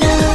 know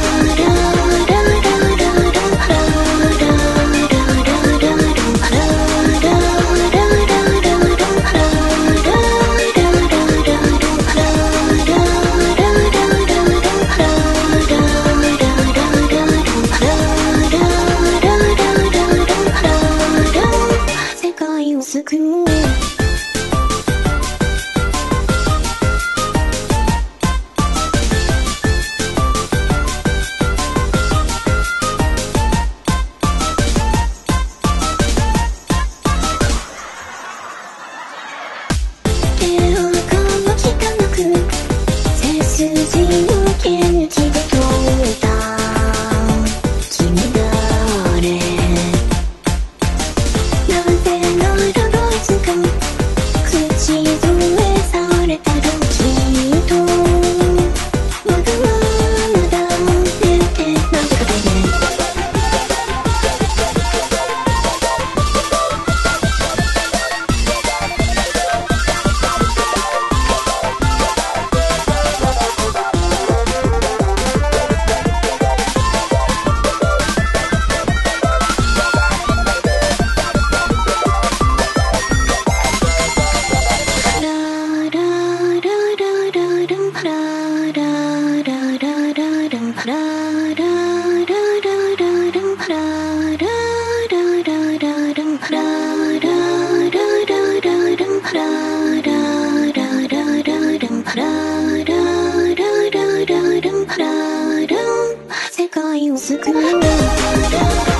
世界を救う